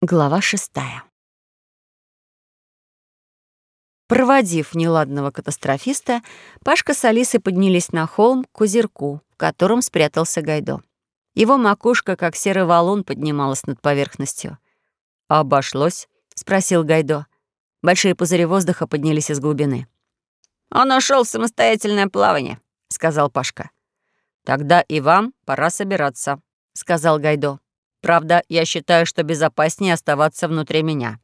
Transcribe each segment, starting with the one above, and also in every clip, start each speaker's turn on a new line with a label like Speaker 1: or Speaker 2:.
Speaker 1: Глава шестая. Проводив неладного катастрофиста, Пашка с Алисой поднялись на холм к озерку, в котором спрятался Гайдо. Его макушка, как серый валун, поднималась над поверхностью. «Обошлось?» — спросил Гайдо. Большие пузыри воздуха поднялись из глубины.
Speaker 2: «Он ушел в самостоятельное плавание», — сказал Пашка.
Speaker 1: «Тогда и вам пора собираться», — сказал Гайдо. Правда, я считаю, что безопаснее оставаться внутри меня.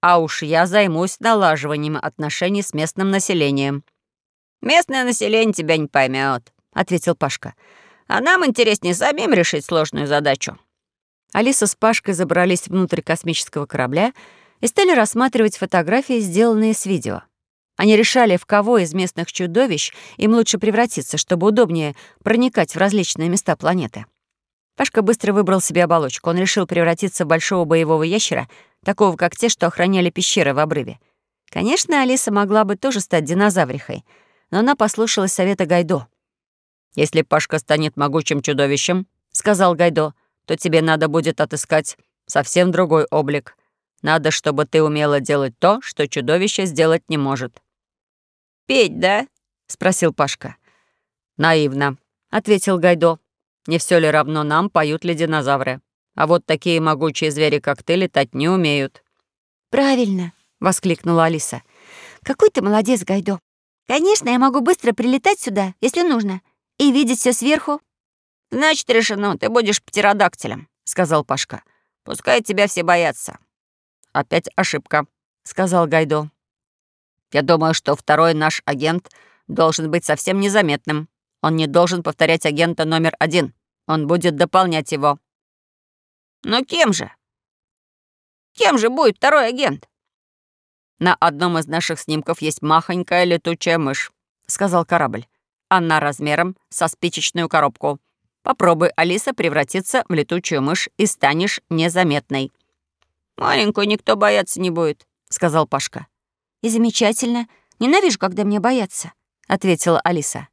Speaker 1: А уж я займусь налаживанием отношений с местным населением».
Speaker 2: «Местное население тебя не поймет, ответил Пашка. «А нам интереснее самим решить сложную задачу».
Speaker 1: Алиса с Пашкой забрались внутрь космического корабля и стали рассматривать фотографии, сделанные с видео. Они решали, в кого из местных чудовищ им лучше превратиться, чтобы удобнее проникать в различные места планеты. Пашка быстро выбрал себе оболочку. Он решил превратиться в большого боевого ящера, такого, как те, что охраняли пещеры в обрыве. Конечно, Алиса могла бы тоже стать динозаврихой, но она послушалась совета Гайдо. «Если Пашка станет могучим чудовищем, — сказал Гайдо, — то тебе надо будет отыскать совсем другой облик. Надо, чтобы ты умела делать то, что чудовище сделать не может».
Speaker 2: «Петь, да?»
Speaker 1: — спросил Пашка. «Наивно», — ответил Гайдо. Не все ли равно нам, поют ли динозавры? А вот такие могучие звери, как ты, летать не умеют».
Speaker 3: «Правильно», — воскликнула Алиса. «Какой ты молодец, Гайдо. Конечно, я могу быстро прилетать сюда, если нужно, и видеть все сверху».
Speaker 2: «Значит, решено, ты будешь птеродактилем», — сказал Пашка. «Пускай тебя все боятся».
Speaker 1: «Опять ошибка», — сказал Гайдо. «Я думаю, что второй наш агент должен быть совсем незаметным. Он не должен повторять агента номер один. Он будет дополнять его».
Speaker 2: «Но кем же? Кем же будет второй агент?»
Speaker 1: «На одном из наших снимков есть махонькая летучая мышь», — сказал корабль. «Она размером со спичечную коробку. Попробуй, Алиса, превратиться в летучую мышь и станешь незаметной».
Speaker 2: «Маленькую никто бояться не будет», — сказал Пашка.
Speaker 3: «И замечательно. Ненавижу, когда мне боятся», — ответила Алиса.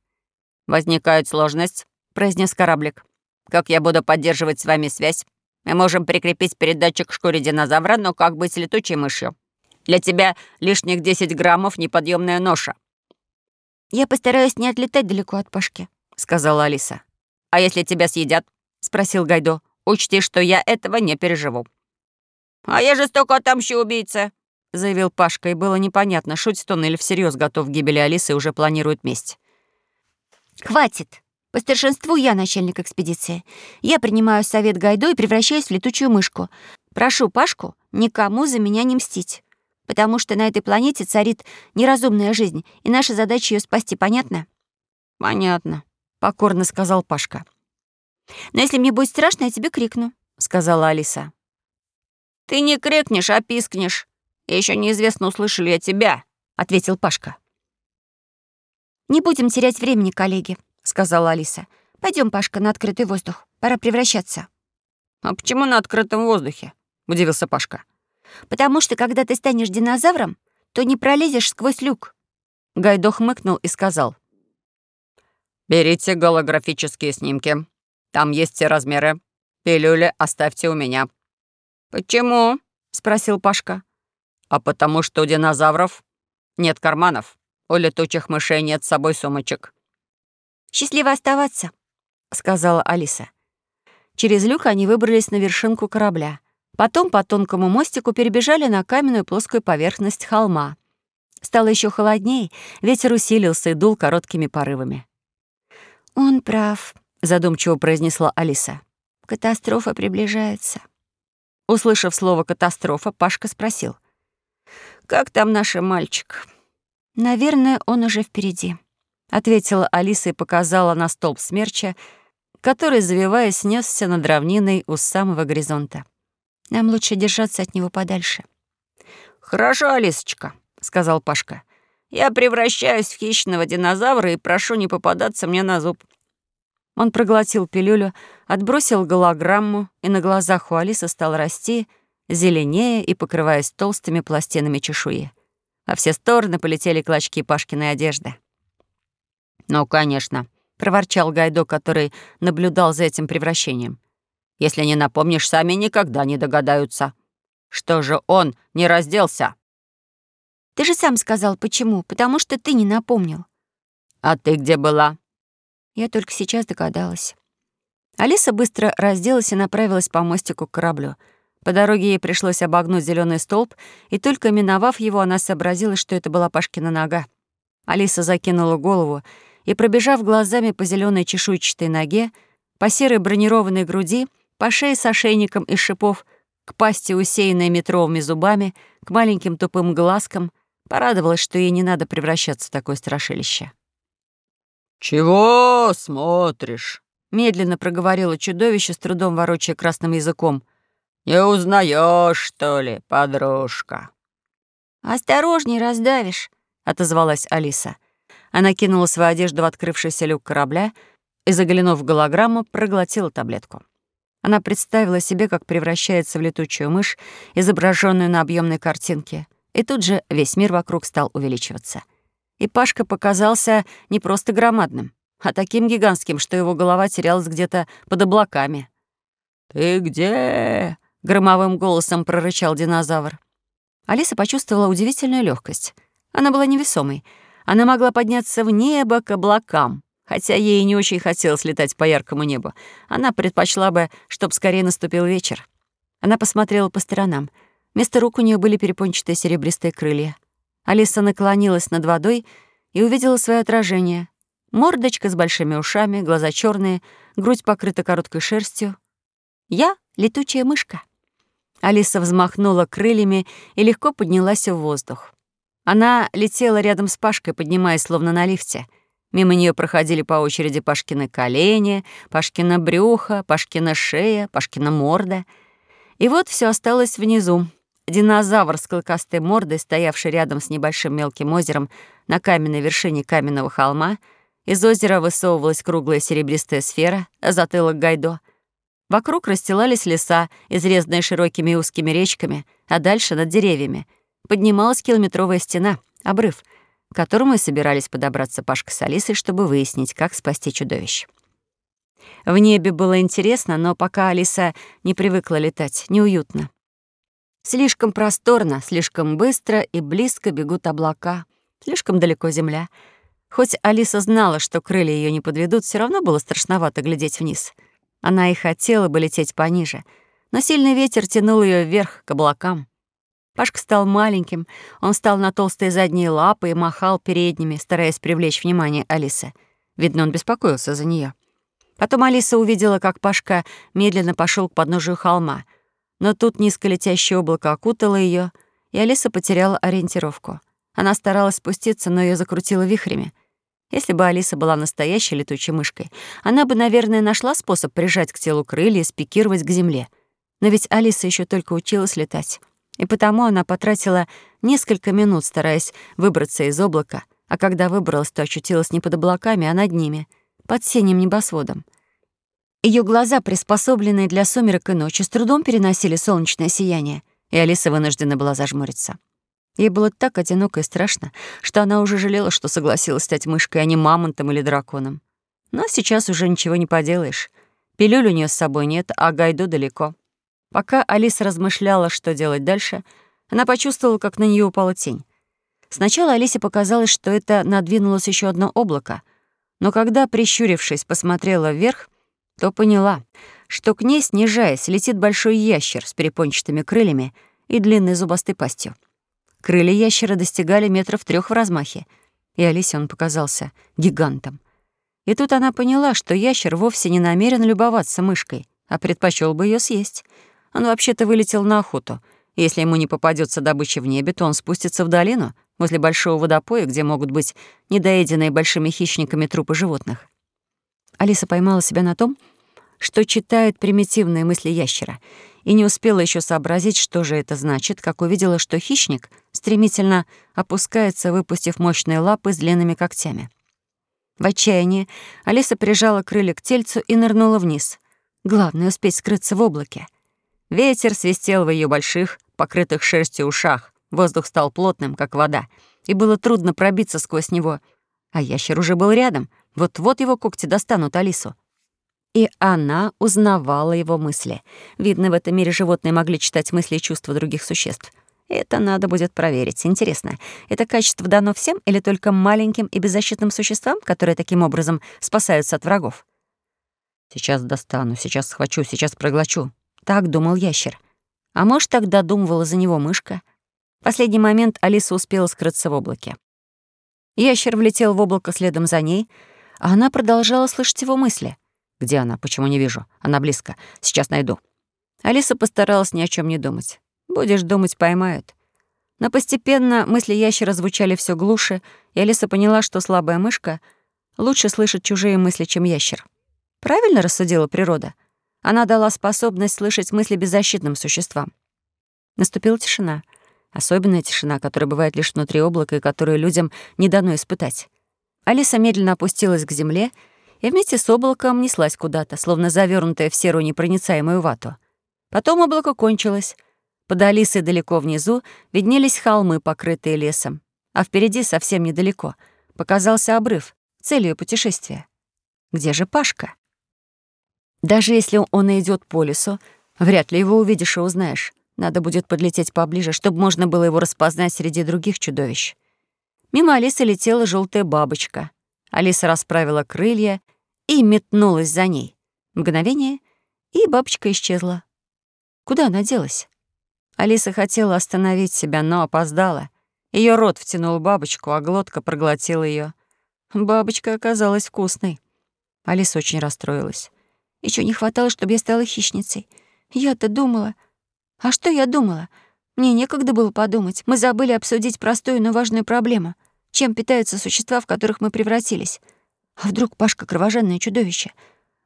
Speaker 1: «Возникает сложность», — произнес кораблик. «Как я буду поддерживать с вами связь? Мы можем прикрепить передатчик к шкуре динозавра, но как быть с летучей мышью? Для тебя лишних 10 граммов — неподъемная ноша».
Speaker 3: «Я постараюсь не отлетать далеко от Пашки», — сказала Алиса.
Speaker 1: «А если тебя съедят?» — спросил Гайдо. «Учти, что я этого не переживу».
Speaker 2: «А я жестоко отомщу убийца», —
Speaker 1: заявил Пашка, и было непонятно, шутит он или всерьез готов к гибели Алисы и уже планирует месть.
Speaker 3: «Хватит. По старшинству я начальник экспедиции. Я принимаю совет Гайдо и превращаюсь в летучую мышку. Прошу Пашку никому за меня не мстить, потому что на этой планете царит неразумная жизнь, и наша задача ее спасти, понятно?»
Speaker 1: «Понятно», — покорно сказал Пашка.
Speaker 3: «Но если мне будет страшно, я тебе крикну», — сказала Алиса.
Speaker 2: «Ты не крикнешь, а пискнешь. И еще неизвестно, услышали ли я тебя», — ответил Пашка.
Speaker 3: «Не будем терять времени, коллеги», — сказала Алиса. Пойдем, Пашка, на открытый воздух. Пора превращаться».
Speaker 1: «А почему на открытом воздухе?» — удивился Пашка.
Speaker 3: «Потому что, когда ты станешь динозавром, то не пролезешь сквозь люк».
Speaker 1: Гайдо хмыкнул и сказал. «Берите голографические снимки. Там есть все размеры. Пилюли оставьте у меня».
Speaker 2: «Почему?»
Speaker 1: — спросил Пашка. «А потому что у динозавров нет карманов». У летучих мышей нет с собой сумочек».
Speaker 3: «Счастливо оставаться», — сказала Алиса.
Speaker 1: Через люк они выбрались на вершинку корабля. Потом по тонкому мостику перебежали на каменную плоскую поверхность холма. Стало еще холодней, ветер усилился и дул короткими порывами.
Speaker 3: «Он прав», —
Speaker 1: задумчиво произнесла Алиса.
Speaker 3: «Катастрофа приближается».
Speaker 1: Услышав слово «катастрофа», Пашка спросил. «Как там наш мальчик?»
Speaker 3: «Наверное, он уже впереди», — ответила Алиса и показала на столб смерча, который, завиваясь, несся над равниной у самого горизонта. «Нам лучше держаться от него подальше».
Speaker 2: «Хорошо, Алисочка», — сказал Пашка. «Я превращаюсь в хищного динозавра и прошу не попадаться мне на зуб».
Speaker 1: Он проглотил пилюлю, отбросил голограмму, и на глазах у Алисы стал расти, зеленее и покрываясь толстыми пластинами чешуи. Во все стороны полетели клочки Пашкиной одежды. «Ну, конечно», — проворчал Гайдо, который наблюдал за этим превращением. «Если не напомнишь, сами никогда не догадаются».
Speaker 2: Что же он не разделся?»
Speaker 3: «Ты же сам сказал, почему. Потому что ты не напомнил».
Speaker 2: «А ты где была?»
Speaker 3: Я только сейчас догадалась. Алиса быстро разделась и направилась по мостику к кораблю. По дороге ей пришлось обогнуть зеленый столб, и только миновав его, она сообразила, что это была Пашкина нога. Алиса закинула голову и, пробежав глазами по зеленой чешуйчатой ноге, по серой бронированной груди, по шее с ошейником из шипов, к пасти, усеянной метровыми зубами, к маленьким тупым глазкам, порадовалась, что ей не надо превращаться в такое страшилище.
Speaker 2: «Чего смотришь?»
Speaker 3: Медленно проговорило чудовище, с трудом ворочая красным языком.
Speaker 2: «Не узнаешь, что ли, подружка?»
Speaker 3: «Осторожней, раздавишь», — отозвалась Алиса. Она кинула свою одежду в открывшийся люк корабля и, заглянув в голограмму, проглотила таблетку. Она представила себе, как превращается в летучую мышь, изображенную на объемной картинке, и тут же весь мир вокруг стал увеличиваться. И Пашка показался не просто громадным, а таким гигантским, что его голова терялась где-то под облаками.
Speaker 2: «Ты где?»
Speaker 3: — громовым голосом прорычал динозавр. Алиса почувствовала удивительную легкость. Она была невесомой. Она могла подняться в небо к облакам, хотя ей не очень хотелось летать по яркому небу. Она предпочла бы, чтобы скорее наступил вечер. Она посмотрела по сторонам. Вместо рук у нее были перепончатые серебристые крылья. Алиса наклонилась над водой и увидела свое отражение. Мордочка с большими ушами, глаза черные, грудь покрыта короткой шерстью. Я — летучая мышка. Алиса взмахнула крыльями и легко поднялась в воздух. Она летела рядом с Пашкой, поднимаясь словно на лифте. Мимо нее проходили по очереди Пашкины колени, Пашкина брюхо, Пашкина шея, Пашкина морда. И вот все осталось внизу. Динозавр с клыкастой мордой, стоявший рядом с небольшим мелким озером на каменной вершине каменного холма — из озера высовывалась круглая серебристая сфера, затылок Гайдо. Вокруг расстилались леса, изрезанные широкими и узкими речками, а дальше, над деревьями, поднималась километровая стена, обрыв, к которому и собирались подобраться Пашка с Алисой, чтобы выяснить, как спасти чудовищ. В небе было интересно, но пока Алиса не привыкла летать, неуютно. Слишком просторно, слишком быстро и близко бегут облака, слишком далеко земля — Хоть Алиса знала, что крылья ее не подведут, все равно было страшновато глядеть вниз. Она и хотела бы лететь пониже, но сильный ветер тянул ее вверх, к облакам. Пашка стал маленьким, он встал на толстые задние лапы и махал передними, стараясь привлечь внимание Алисы. Видно, он беспокоился за нее. Потом Алиса увидела, как Пашка медленно пошел к подножию холма. Но тут низколетящее облако окутало ее, и Алиса потеряла ориентировку. Она старалась спуститься, но ее закрутило вихрями. Если бы Алиса была настоящей летучей мышкой, она бы, наверное, нашла способ прижать к телу крылья и спикировать к земле. Но ведь Алиса еще только училась летать. И потому она потратила несколько минут, стараясь выбраться из облака, а когда выбралась, то очутилась не под облаками, а над ними, под синим небосводом. Ее глаза, приспособленные для сумерек и ночи, с трудом переносили солнечное сияние, и Алиса вынуждена была зажмуриться. Ей было так одиноко и страшно, что она уже жалела, что согласилась стать мышкой, а не мамонтом или драконом. Но сейчас уже ничего не поделаешь. Пилюль у нее с собой нет, а Гайду далеко. Пока Алиса размышляла, что делать дальше, она почувствовала, как на нее упала тень. Сначала Алисе показалось, что это надвинулось еще одно облако, но когда, прищурившись, посмотрела вверх, то поняла, что к ней, снижаясь, летит большой ящер с перепончатыми крыльями и длинной зубастой пастью. Крылья ящера достигали метров трех в размахе, и Алисе он показался гигантом. И тут она поняла, что ящер вовсе не намерен любоваться мышкой, а предпочел бы ее съесть. Он вообще-то вылетел на охоту. Если ему не попадется добыча в небе, то он спустится в долину, возле большого водопоя, где могут быть недоеденные большими хищниками трупы животных. Алиса поймала себя на том, что читает примитивные мысли ящера — и не успела еще сообразить, что же это значит, как увидела, что хищник стремительно опускается, выпустив мощные лапы с длинными когтями. В отчаянии Алиса прижала крылья к тельцу и нырнула вниз. Главное — успеть скрыться в облаке. Ветер свистел в ее больших, покрытых шерстью ушах. Воздух стал плотным, как вода, и было трудно пробиться сквозь него. А ящер уже был рядом. Вот-вот его когти достанут Алису.
Speaker 1: И она узнавала его мысли. Видно, в этом мире животные могли читать мысли и чувства других существ. Это надо будет проверить. Интересно, это качество дано всем или только маленьким и беззащитным существам, которые таким образом спасаются от врагов? Сейчас достану, сейчас схвачу, сейчас проглочу. Так думал ящер. А может, так додумывала за него мышка? В последний момент Алиса успела скрыться в облаке. Ящер влетел в облако следом за ней, а она продолжала слышать его мысли. «Где она? Почему не вижу? Она близко. Сейчас найду». Алиса постаралась ни о чем не думать. «Будешь думать, поймают». Но постепенно мысли ящера звучали все глуше, и Алиса поняла, что слабая мышка лучше слышит чужие мысли, чем ящер. Правильно рассудила природа? Она дала способность слышать мысли беззащитным существам. Наступила тишина. Особенная тишина, которая бывает лишь внутри облака и которую людям не дано испытать. Алиса медленно опустилась к земле и вместе с облаком неслась куда-то, словно завернутая в серую непроницаемую вату. Потом облако кончилось. Под Алисой далеко внизу виднелись холмы, покрытые лесом. А впереди, совсем недалеко, показался обрыв, целью путешествия. Где же Пашка? Даже если он идет по лесу, вряд ли его увидишь и узнаешь. Надо будет подлететь поближе, чтобы можно было его распознать среди других чудовищ. Мимо Алисы летела желтая бабочка. Алиса расправила крылья и метнулась за ней. Мгновение, и бабочка исчезла. Куда она делась? Алиса хотела остановить себя, но опоздала. Ее рот втянул бабочку, а глотка проглотила ее. Бабочка оказалась вкусной. Алиса очень расстроилась. Еще не хватало, чтобы я стала хищницей. Я-то думала... А что я думала? Мне некогда было подумать. Мы забыли обсудить простую, но важную проблему. Чем питаются существа, в которых мы превратились? А вдруг Пашка — кровожадное чудовище?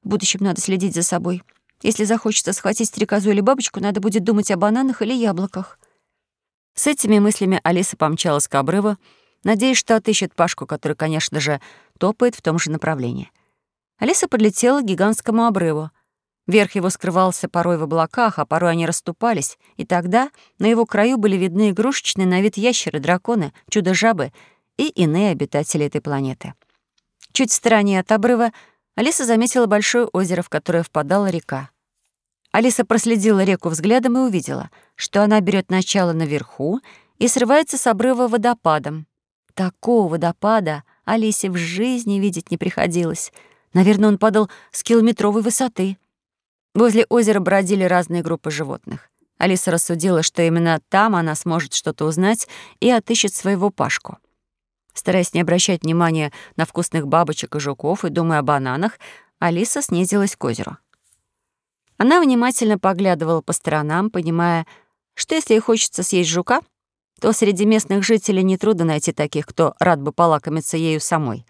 Speaker 1: В будущем надо следить за собой. Если захочется схватить стрекозу или бабочку, надо будет думать о бананах или яблоках. С этими мыслями Алиса помчалась к обрыву, надеясь, что отыщет Пашку, который, конечно же, топает в том же направлении. Алиса подлетела к гигантскому обрыву — Верх его скрывался порой в облаках, а порой они расступались, и тогда на его краю были видны игрушечные на вид ящеры, драконы, чудо-жабы и иные обитатели этой планеты. Чуть в стороне от обрыва Алиса заметила большое озеро, в которое впадала река. Алиса проследила реку взглядом и увидела, что она берет начало наверху и срывается с обрыва водопадом. Такого водопада Алисе в жизни видеть не приходилось. Наверное, он падал с километровой высоты. Возле озера бродили разные группы животных. Алиса рассудила, что именно там она сможет что-то узнать и отыщет своего Пашку. Стараясь не обращать внимания на вкусных бабочек и жуков и думая о бананах, Алиса снизилась к озеру. Она внимательно поглядывала по сторонам, понимая, что если ей хочется съесть жука, то среди местных жителей нетрудно найти таких, кто рад бы полакомиться ею самой.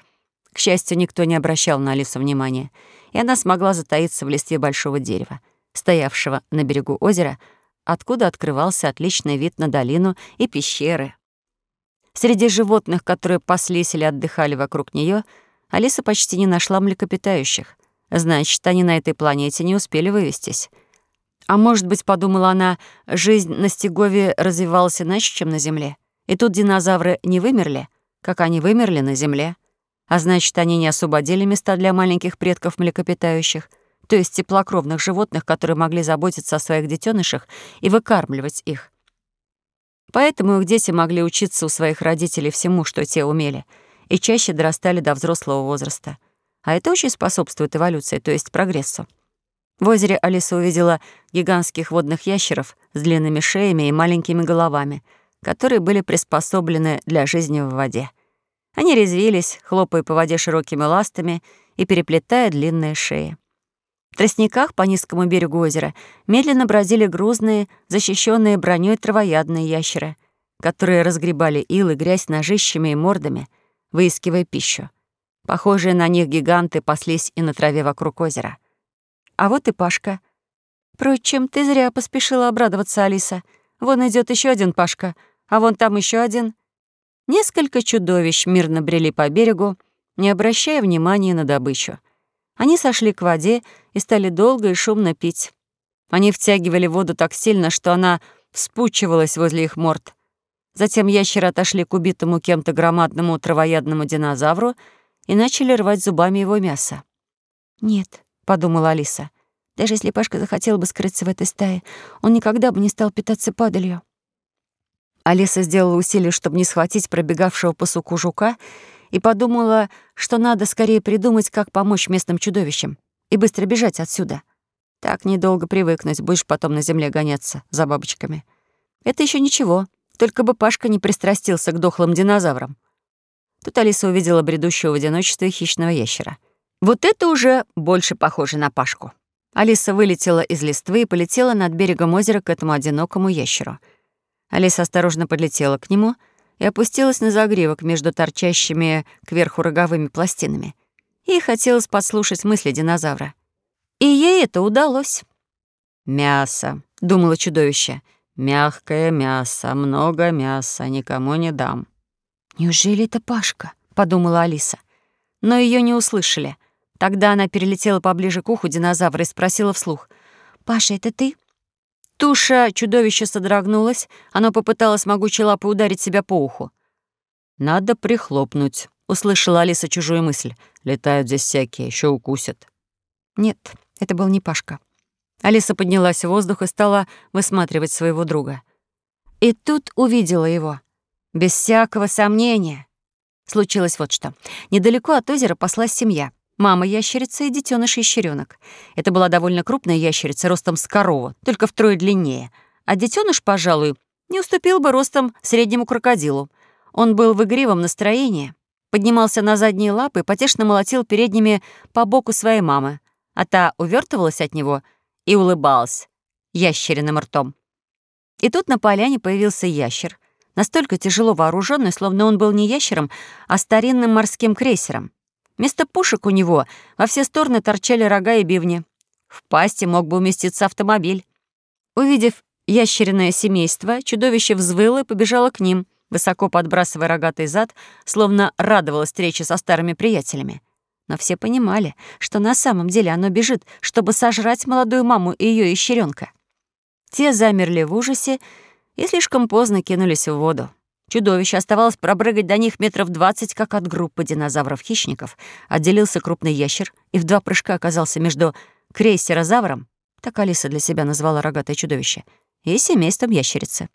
Speaker 1: К счастью, никто не обращал на Алису внимания — и она смогла затаиться в листве большого дерева, стоявшего на берегу озера, откуда открывался отличный вид на долину и пещеры. Среди животных, которые паслись или отдыхали вокруг нее, Алиса почти не нашла млекопитающих. Значит, они на этой планете не успели вывестись. А может быть, подумала она, жизнь на Стегове развивалась иначе, чем на Земле. И тут динозавры не вымерли, как они вымерли на Земле а значит, они не освободили места для маленьких предков млекопитающих, то есть теплокровных животных, которые могли заботиться о своих детенышах и выкармливать их. Поэтому их дети могли учиться у своих родителей всему, что те умели, и чаще дорастали до взрослого возраста. А это очень способствует эволюции, то есть прогрессу. В озере Алиса увидела гигантских водных ящеров с длинными шеями и маленькими головами, которые были приспособлены для жизни в воде. Они резвились, хлопая по воде широкими ластами и переплетая длинные шеи. В тростниках по низкому берегу озера медленно бродили грузные, защищенные броней травоядные ящеры, которые разгребали ил и грязь ножищами и мордами, выискивая пищу. Похожие на них гиганты паслись и на траве вокруг озера. А вот и Пашка. Впрочем, ты зря поспешила обрадоваться, Алиса. Вон идет еще один Пашка, а вон там еще один — Несколько чудовищ мирно брели по берегу, не обращая внимания на добычу. Они сошли к воде и стали долго и шумно пить. Они втягивали воду так сильно, что она вспучивалась возле их морд. Затем ящеры отошли к убитому кем-то громадному травоядному динозавру и начали рвать зубами его мясо. «Нет, — подумала Алиса. «Даже если Пашка захотел бы скрыться в этой стае, он никогда бы не стал питаться падалью». Алиса сделала усилие, чтобы не схватить пробегавшего по суку жука, и подумала, что надо скорее придумать, как помочь местным чудовищам и быстро бежать отсюда. Так недолго привыкнуть, будешь потом на земле гоняться за бабочками. Это еще ничего, только бы Пашка не пристрастился к дохлым динозаврам. Тут Алиса увидела бредущего в одиночестве хищного ящера. Вот это уже больше похоже на Пашку. Алиса вылетела из листвы и полетела над берегом озера к этому одинокому ящеру. Алиса осторожно подлетела к нему и опустилась на загривок между торчащими кверху роговыми пластинами. Ей хотелось подслушать мысли динозавра. И ей это удалось. «Мясо», — думало чудовище. «Мягкое мясо, много мяса, никому не дам».
Speaker 3: «Неужели это Пашка?»
Speaker 1: — подумала Алиса. Но ее не услышали. Тогда она перелетела поближе к уху динозавра и спросила вслух.
Speaker 3: «Паша, это ты?»
Speaker 1: Туша чудовища содрогнулась, оно попыталось могучей лапой ударить себя по уху. «Надо прихлопнуть», — услышала Алиса чужую мысль. «Летают здесь всякие, еще укусят». Нет, это был не Пашка. Алиса поднялась в воздух и стала высматривать своего друга. И тут увидела его — без всякого сомнения. Случилось вот что. Недалеко от озера паслась семья. Мама ящерица и детеныш ящеренок. Это была довольно крупная ящерица, ростом с корову, только втрое длиннее. А детеныш, пожалуй, не уступил бы ростом среднему крокодилу. Он был в игривом настроении, поднимался на задние лапы и потешно молотил передними по боку своей мамы, а та увертывалась от него и улыбалась ящериным ртом. И тут на поляне появился ящер, настолько тяжело вооруженный, словно он был не ящером, а старинным морским крейсером. Вместо пушек у него во все стороны торчали рога и бивни. В пасти мог бы уместиться автомобиль. Увидев ящериное семейство, чудовище взвыло и побежало к ним, высоко подбрасывая рогатый зад, словно радовалось встрече со старыми приятелями. Но все понимали, что на самом деле оно бежит, чтобы сожрать молодую маму и ее ящеренка. Те замерли в ужасе и слишком поздно кинулись в воду. Чудовище оставалось пробрыгать до них метров двадцать, как от группы динозавров-хищников. Отделился крупный ящер и в два прыжка оказался между крейсерозавром, так Алиса для себя назвала рогатое чудовище, и семейством ящерицы.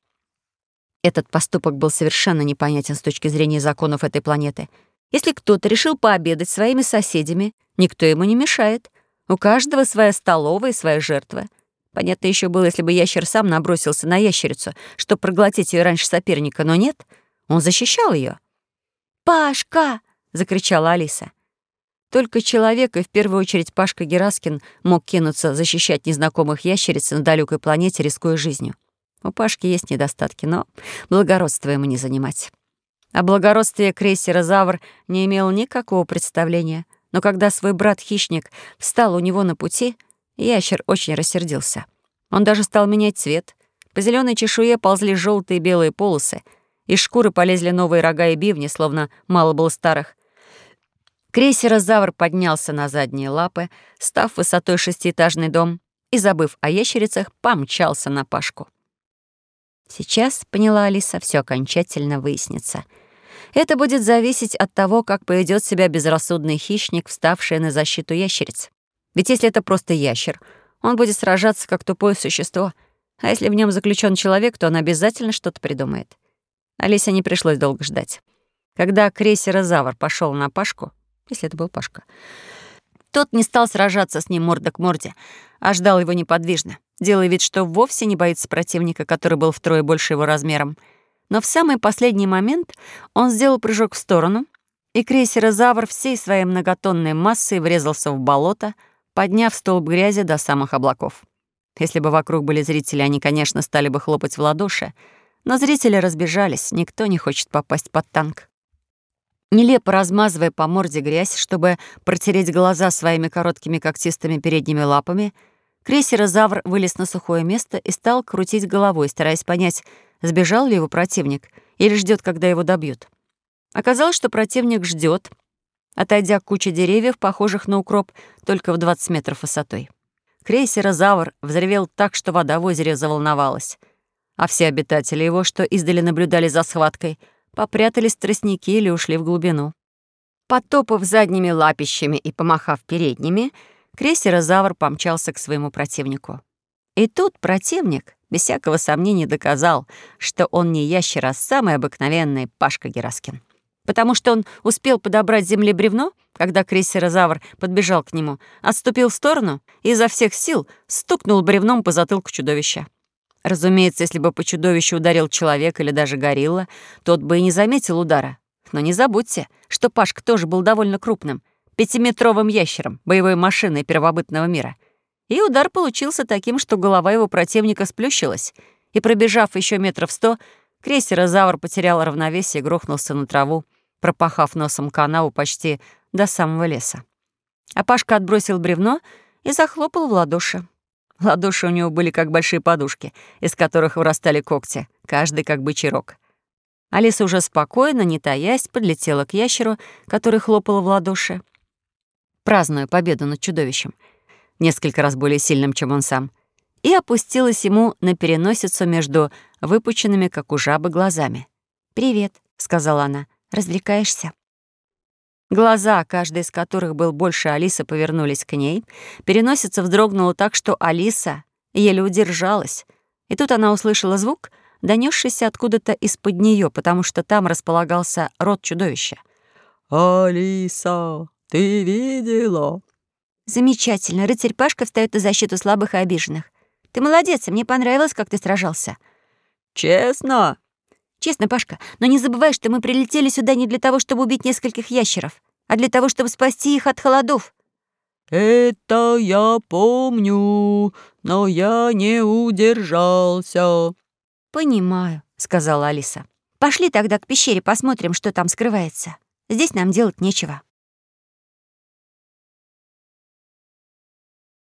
Speaker 1: Этот поступок был совершенно непонятен с точки зрения законов этой планеты. Если кто-то решил пообедать своими соседями, никто ему не мешает. У каждого своя столовая и своя жертва — Понятно еще было, если бы ящер сам набросился на ящерицу, чтобы проглотить ее раньше соперника, но нет, он защищал ее.
Speaker 3: «Пашка!» — закричала Алиса.
Speaker 1: Только человек, и в первую очередь Пашка Гераскин, мог кинуться защищать незнакомых ящериц на далекой планете, рискуя жизнью. У Пашки есть недостатки, но благородство ему не занимать. О благородстве крейсера «Завр» не имел никакого представления, но когда свой брат-хищник встал у него на пути — Ящер очень рассердился. Он даже стал менять цвет. По зеленой чешуе ползли желтые и белые полосы. Из шкуры полезли новые рога и бивни, словно мало было старых. Крейсерозавр поднялся на задние лапы, став высотой шестиэтажный дом, и, забыв о ящерицах, помчался на Пашку. Сейчас, поняла Алиса, все окончательно выяснится. Это будет зависеть от того, как поведет себя безрассудный хищник, вставший на защиту ящериц. Ведь если это просто ящер, он будет сражаться как тупое существо. А если в нем заключен человек, то он обязательно что-то придумает. Алисе не пришлось долго ждать. Когда крейсерозавр пошел на Пашку, если это был Пашка, тот не стал сражаться с ним морда к морде, а ждал его неподвижно, делая вид, что вовсе не боится противника, который был втрое больше его размером. Но в самый последний момент он сделал прыжок в сторону, и крейсерозавр всей своей многотонной массой врезался в болото — подняв столб грязи до самых облаков. Если бы вокруг были зрители, они, конечно, стали бы хлопать в ладоши, но зрители разбежались, никто не хочет попасть под танк. Нелепо размазывая по морде грязь, чтобы протереть глаза своими короткими когтистыми передними лапами, крейсерозавр вылез на сухое место и стал крутить головой, стараясь понять, сбежал ли его противник или ждет, когда его добьют. Оказалось, что противник ждет, отойдя к куче деревьев, похожих на укроп, только в 20 метров высотой. Крейсерозавр взревел так, что вода в озере заволновалась. А все обитатели его, что издали наблюдали за схваткой, попрятались тростники или ушли в глубину. Потопав задними лапищами и помахав передними, Крейсерозавр помчался к своему противнику. И тут противник, без всякого сомнения, доказал, что он не ящер, а самый обыкновенный Пашка Гераскин. Потому что он успел подобрать с земли бревно, когда крейсерозавр подбежал к нему, отступил в сторону и изо всех сил стукнул бревном по затылку чудовища. Разумеется, если бы по чудовищу ударил человек или даже горилла, тот бы и не заметил удара. Но не забудьте, что Пашка тоже был довольно крупным, пятиметровым ящером, боевой машиной первобытного мира. И удар получился таким, что голова его противника сплющилась, и, пробежав еще метров сто, крейсерозавр потерял равновесие и грохнулся на траву, пропахав носом канаву почти до самого леса. А Пашка отбросил бревно и захлопал в ладоши. Ладоши у него были как большие подушки, из которых вырастали когти, каждый как бычий Алиса уже спокойно, не таясь, подлетела к ящеру, который хлопал в ладоши, празднуя победу над чудовищем, несколько раз более сильным, чем он сам, и опустилась ему на переносицу между выпученными, как у жабы, глазами. «Привет», — сказала она, — «развлекаешься?» Глаза, каждый из которых был больше Алисы, повернулись к ней. Переносица вздрогнула так, что Алиса еле удержалась. И тут она услышала звук, донесшийся откуда-то из-под нее, потому что там располагался рот чудовища.
Speaker 2: «Алиса, ты видела?»
Speaker 3: «Замечательно. Рыцарь Пашка встает на защиту слабых и обиженных. Ты молодец, и мне понравилось, как ты сражался».
Speaker 2: «Честно?»
Speaker 3: Честно, Пашка, но не забывай, что мы прилетели сюда не для того, чтобы убить нескольких ящеров, а для того, чтобы спасти их от холодов.
Speaker 2: Это я помню, но я не удержался.
Speaker 3: Понимаю, сказала Алиса. Пошли тогда к пещере, посмотрим, что там скрывается. Здесь нам делать нечего.